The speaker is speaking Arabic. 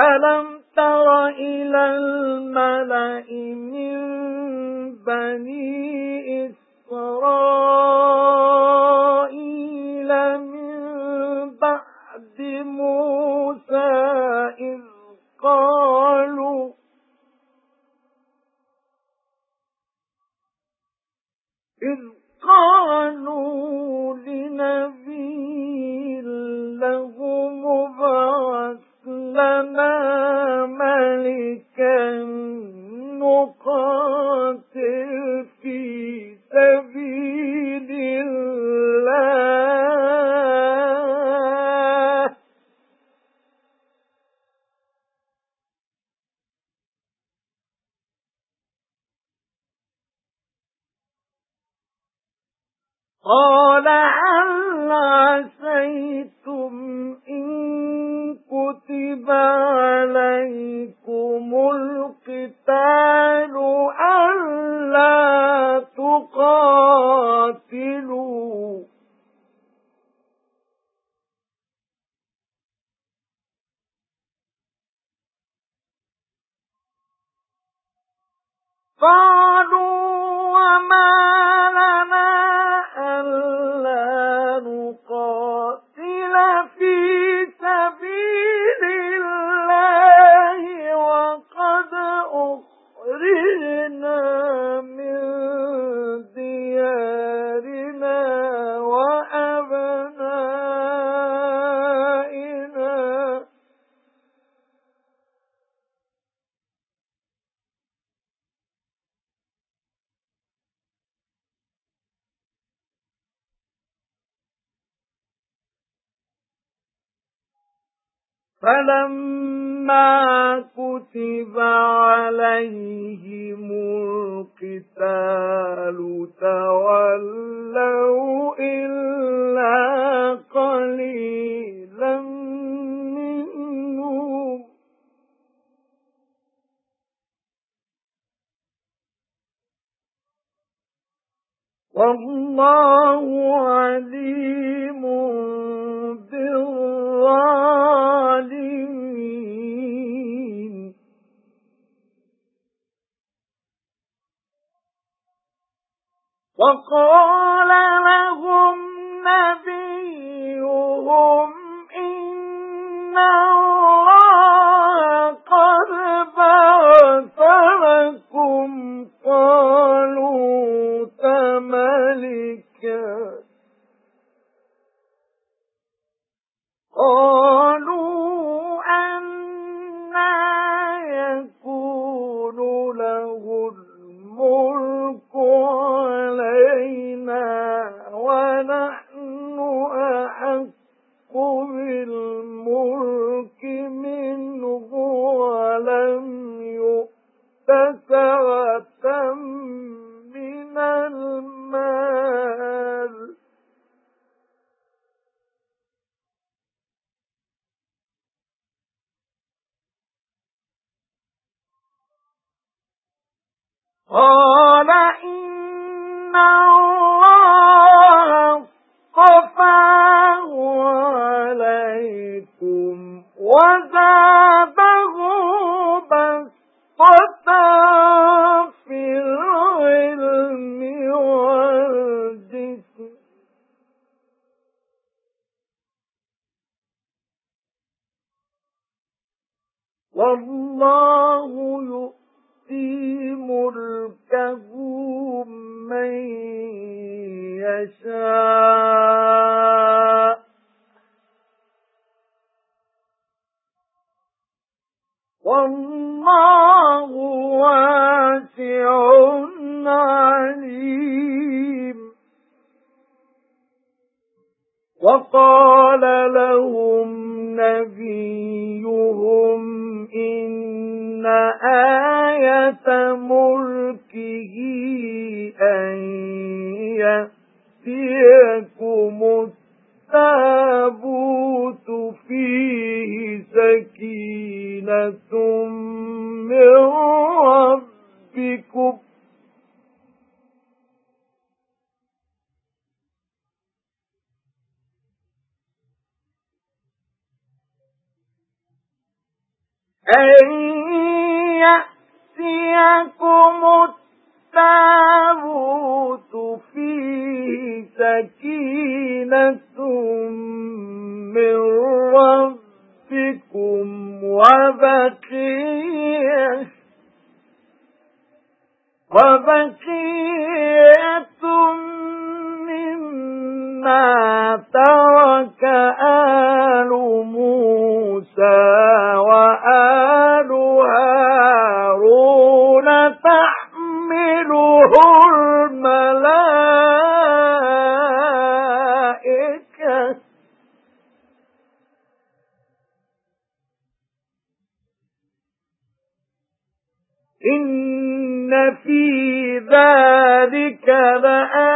أَلَمْ تَرَ إِلَى الْمَلَإِ مِنْ بَنِي إِسْرَائِيلَ مِنْ بَعْدِ مُوسَى إِذْ قَالُوا إِذْ قَالُوا لِنَبِيٍّ لَهُ نُقَاتِلْ فِي سَبِيلِ اللَّهِ. قَالَ هَلْ عَسَيْتُمْ قَالُوا فَلَمَّا كُتِبَ عَلَيْهِمُ الْقِتَالُ تَوَلَّوْا إِلَّا قَلِيلًا مِنْهُمْ. وَاللَّهُ عَلِيمٌ بِالظَّالِمِينَ وَقَالَ قَالَ إِنَّ اللَّهَ اصْطَفَاهُ عَلَيْكُمْ وَزَادَهُ بَسْطَةً فِي الْعِلْمِ وَالْجِسْمِ وَاللَّهُ يُؤْتِي مُلْكَهُ مَن يَشَاءُ وَاللَّهُ وَاسِعٌ عَلِيمٌ وَقَالَ لَهُمْ نَبِيُّهُمْ إِنَّ آيَةَ مُلْكِهِ أَن يَأْتِيَكُمُ التَّابُوتُ فِيهِ سَكِينَةٌ مِّن رَّبِّكُمْ. أن يأتيكم التابوت فيه سكينة من ربكم وبقية وبقية الملائكة. إن في ذلك لآية